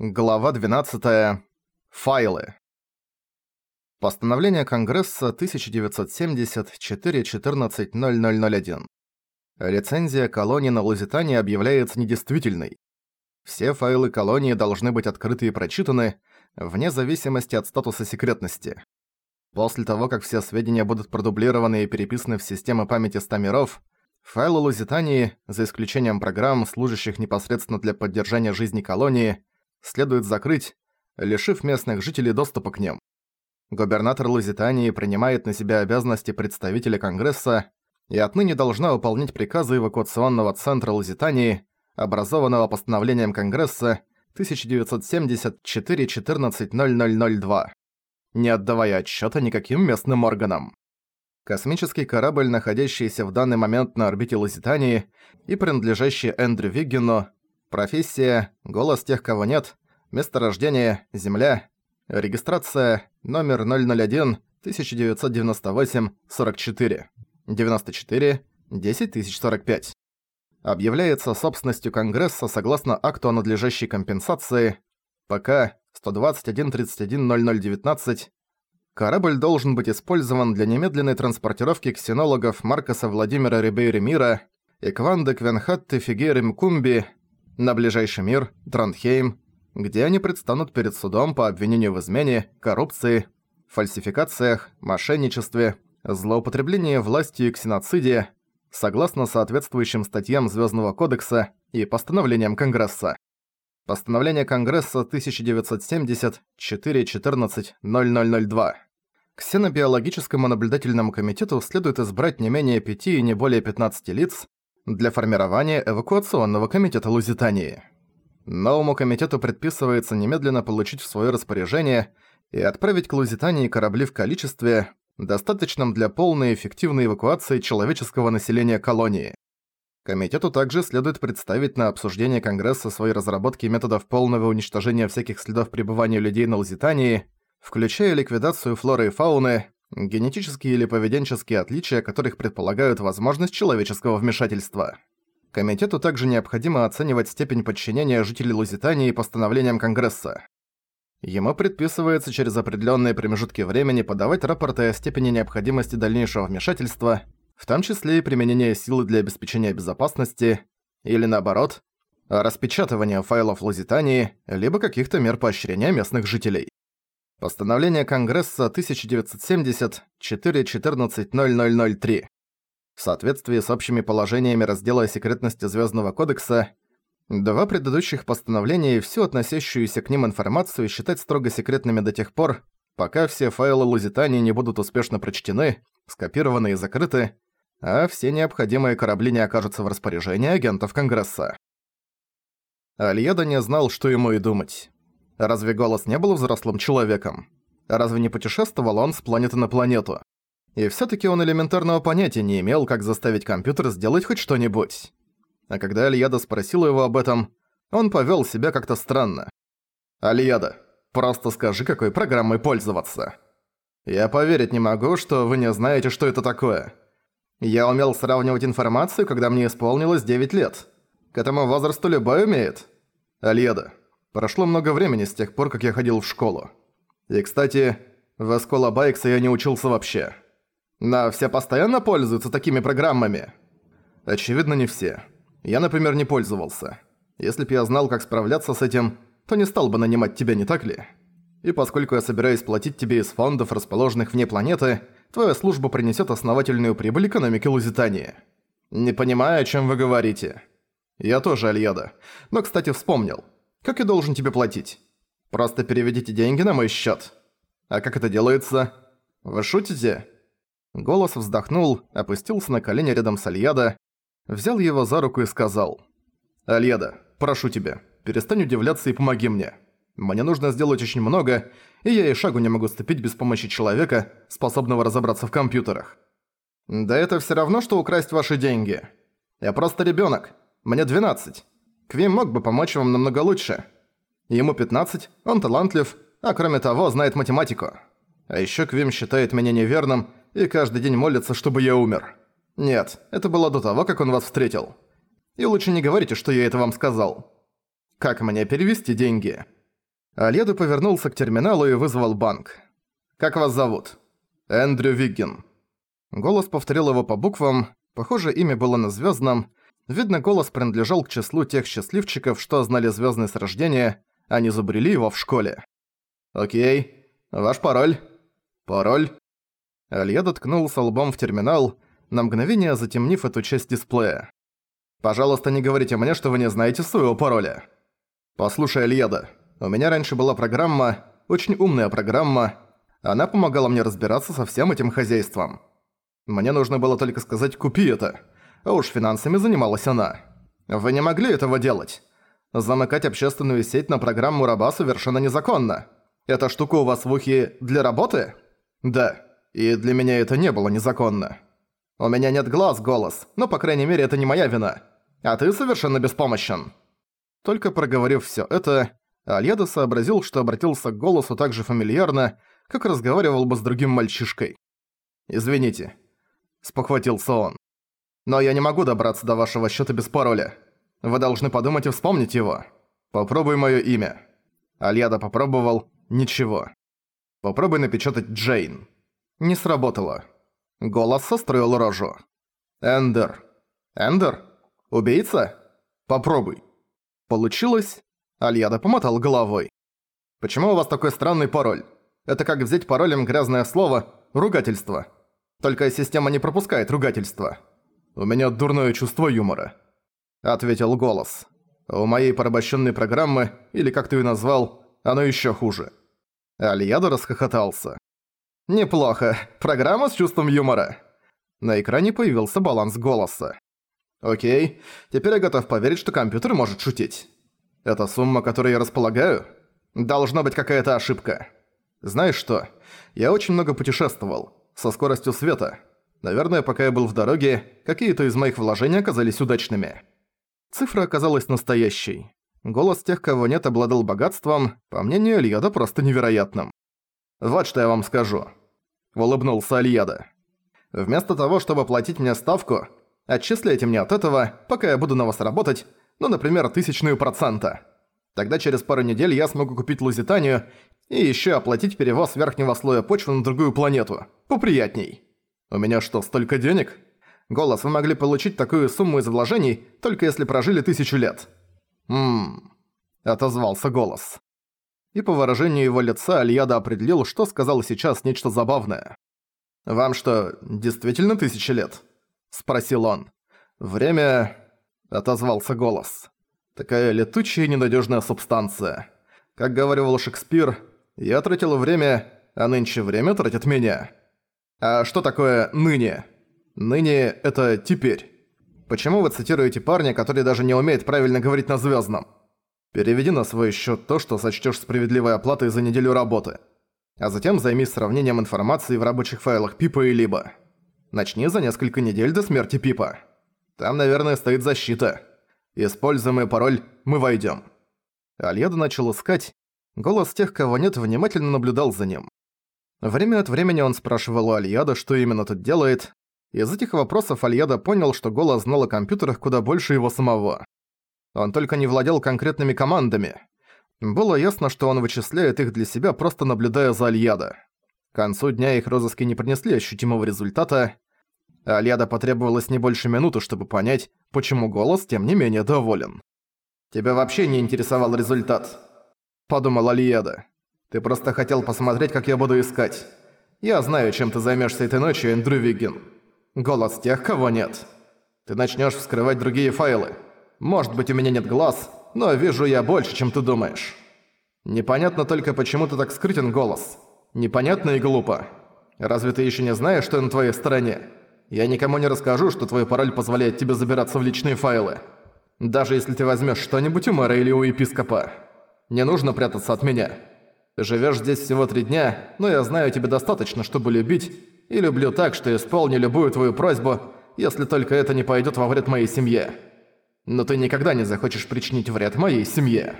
Глава 12. Файлы. Постановление Конгресса 1970-4-14-0001. Лицензия колонии на Лузитании объявляется недействительной. Все файлы колонии должны быть открыты и прочитаны, вне зависимости от статуса секретности. После того, как все сведения будут продублированы и переписаны в системы памяти 100 миров, файлы Лузитании, за исключением программ, служащих непосредственно для поддержания жизни колонии, следует закрыть, лишив местных жителей доступа к ним. Губернатор Лузитании принимает на себя обязанности представителя Конгресса и отныне должна выполнять приказы эвакуационного центра Лузитании, образованного постановлением Конгресса 1974-14-0002, не отдавая отчета никаким местным органам. Космический корабль, находящийся в данный момент на орбите Лузитании и принадлежащий Эндрю Виггину, Профессия, голос тех, кого нет, место рождения, земля, регистрация, номер 001, 1998, 44, 94, 10045. Объявляется собственностью Конгресса согласно акту о надлежащей компенсации ПК 121-31-0019. Корабль должен быть использован для немедленной транспортировки ксенологов Маркоса Владимира Рибейри Мира и Кванды Квенхатты Фигейры Мкумби на ближайший мир, Тронхейм, где они предстанут перед судом по обвинению в измене, коррупции, фальсификациях, мошенничестве, злоупотреблении властью и ксеноциде, согласно соответствующим статьям Звездного кодекса и постановлениям Конгресса. Постановление Конгресса 1970-414-0002. Ксенобиологическому наблюдательному комитету следует избрать не менее 5 и не более 15 лиц, для формирования эвакуационного комитета Лузитании. Новому комитету предписывается немедленно получить в свое распоряжение и отправить к Лузитании корабли в количестве, достаточном для полной и эффективной эвакуации человеческого населения колонии. Комитету также следует представить на обсуждение Конгресса свои разработки методов полного уничтожения всяких следов пребывания людей на Лузитании, включая ликвидацию флоры и фауны, генетические или поведенческие отличия которых предполагают возможность человеческого вмешательства. Комитету также необходимо оценивать степень подчинения жителей Лузитании постановлениям Конгресса. Ему предписывается через определенные промежутки времени подавать рапорты о степени необходимости дальнейшего вмешательства, в том числе и применения силы для обеспечения безопасности, или наоборот, распечатывания файлов Лузитании, либо каких-то мер поощрения местных жителей. Постановление Конгресса 1970-414-0003. В соответствии с общими положениями раздела о секретности Звездного кодекса, два предыдущих постановления и всю относящуюся к ним информацию считать строго секретными до тех пор, пока все файлы Лузитании не будут успешно прочтены, скопированы и закрыты, а все необходимые корабли не окажутся в распоряжении агентов Конгресса. Альеда не знал, что ему и думать. Разве голос не был взрослым человеком? Разве не путешествовал он с планеты на планету? И всё-таки он элементарного понятия не имел, как заставить компьютер сделать хоть что-нибудь. А когда Альяда спросил его об этом, он повёл себя как-то странно. «Альяда, просто скажи, какой программой пользоваться». «Я поверить не могу, что вы не знаете, что это такое. Я умел сравнивать информацию, когда мне исполнилось 9 лет. К этому возрасту любой умеет. Альяда, Прошло много времени с тех пор, как я ходил в школу. И, кстати, в Эскола Байкса я не учился вообще. Но все постоянно пользуются такими программами? Очевидно, не все. Я, например, не пользовался. Если б я знал, как справляться с этим, то не стал бы нанимать тебя, не так ли? И поскольку я собираюсь платить тебе из фондов, расположенных вне планеты, твоя служба принесет основательную прибыль экономике Лузитании. Не понимаю, о чем вы говорите. Я тоже Альяда. Но, кстати, вспомнил. Как я должен тебе платить? Просто переведите деньги на мой счет. А как это делается? Вы шутите?» Голос вздохнул, опустился на колени рядом с Альяда, взял его за руку и сказал. «Альяда, прошу тебя, перестань удивляться и помоги мне. Мне нужно сделать очень много, и я и шагу не могу ступить без помощи человека, способного разобраться в компьютерах. Да это все равно, что украсть ваши деньги. Я просто ребенок. Мне 12. Квим мог бы помочь вам намного лучше. Ему 15, он талантлив, а кроме того, знает математику. А ещё Квим считает меня неверным и каждый день молится, чтобы я умер. Нет, это было до того, как он вас встретил. И лучше не говорите, что я это вам сказал. Как мне перевести деньги? Альеда повернулся к терминалу и вызвал банк. «Как вас зовут?» «Эндрю Виггин». Голос повторил его по буквам, похоже, имя было на звездном. Видно, голос принадлежал к числу тех счастливчиков, что знали звездное с рождения, а не забрели его в школе. «Окей. Ваш пароль?» «Пароль?» Альеда ткнулся лбом в терминал, на мгновение затемнив эту часть дисплея. «Пожалуйста, не говорите мне, что вы не знаете своего пароля». «Послушай, Альеда, у меня раньше была программа, очень умная программа. Она помогала мне разбираться со всем этим хозяйством. Мне нужно было только сказать «купи это», а уж финансами занималась она. Вы не могли этого делать. Замыкать общественную сеть на программу раба совершенно незаконно. Эта штука у вас в ухе для работы? Да, и для меня это не было незаконно. У меня нет глаз, голос, но, по крайней мере, это не моя вина. А ты совершенно беспомощен». Только проговорив всё это, Альеда сообразил, что обратился к голосу так же фамильярно, как разговаривал бы с другим мальчишкой. «Извините», — спохватился он. «Но я не могу добраться до вашего счета без пароля. Вы должны подумать и вспомнить его. Попробуй моё имя». Альяда попробовал. Ничего. Попробуй напечатать Джейн. Не сработало. Голос состроил рожу. «Эндер». «Эндер? Убийца? Попробуй». Получилось? Альяда помотал головой. «Почему у вас такой странный пароль? Это как взять паролем грязное слово «ругательство». Только система не пропускает ругательства. У меня дурное чувство юмора», — ответил голос. «У моей порабощенной программы, или как ты ее назвал, оно еще хуже». Альяда расхохотался. «Неплохо. Программа с чувством юмора». На экране появился баланс голоса. «Окей, теперь я готов поверить, что компьютер может шутить. Это сумма, которой я располагаю? Должна быть какая-то ошибка. Знаешь что, я очень много путешествовал, со скоростью света. Наверное, пока я был в дороге, какие-то из моих вложений оказались удачными». Цифра оказалась настоящей. Голос тех, кого нет, обладал богатством, по мнению Ильяда, просто невероятным. «Вот что я вам скажу», — улыбнулся Альяда. «Вместо того, чтобы платить мне ставку, отчисляйте мне от этого, пока я буду на вас работать, ну, например, тысячную процента. Тогда через пару недель я смогу купить Лузитанию и еще оплатить перевоз верхнего слоя почвы на другую планету. Поприятней. У меня что, столько денег? Голос, вы могли получить такую сумму из вложений, только если прожили тысячу лет. «Ммм...» – отозвался голос. И по выражению его лица Альяда определил, что сказал сейчас нечто забавное. «Вам что, действительно тысяча лет?» – спросил он. «Время...» – отозвался голос. «Такая летучая и ненадежная субстанция. Как говорил Шекспир, я тратил время, а нынче время тратит меня. А что такое «ныне»? «Ныне» – это «теперь». Почему вы цитируете парня, который даже не умеет правильно говорить на звездном? Переведи на свой счет то, что сочтешь справедливой оплатой за неделю работы. А затем займись сравнением информации в рабочих файлах Пипа и Либо. Начни за несколько недель до смерти Пипа. Там, наверное, стоит защита. Используемый пароль «Мы войдем. Альеда начал искать. Голос тех, кого нет, внимательно наблюдал за ним. Время от времени он спрашивал у Альяда, что именно тут делает, из этих вопросов Альяда понял, что голос знал о компьютерах куда больше его самого. Он только не владел конкретными командами. Было ясно, что он вычисляет их для себя, просто наблюдая за Альяда. К концу дня их розыски не принесли ощутимого результата. Альяда потребовалось не больше минуты, чтобы понять, почему голос тем не менее доволен. «Тебя вообще не интересовал результат», — подумал Альяда. «Ты просто хотел посмотреть, как я буду искать. Я знаю, чем ты займешься этой ночью, Эндрю Виггин». Голос тех, кого нет. Ты начнешь вскрывать другие файлы. Может быть, у меня нет глаз, но вижу я больше, чем ты думаешь. Непонятно только, почему ты так скрытен голос. Непонятно и глупо. Разве ты еще не знаешь, что я на твоей стороне? Я никому не расскажу, что твой пароль позволяет тебе забираться в личные файлы. Даже если ты возьмешь что-нибудь у мэра или у епископа. Не нужно прятаться от меня. Ты живешь здесь всего три дня, но я знаю тебя достаточно, чтобы любить и люблю так, что исполню любую твою просьбу, если только это не пойдет во вред моей семье. Но ты никогда не захочешь причинить вред моей семье».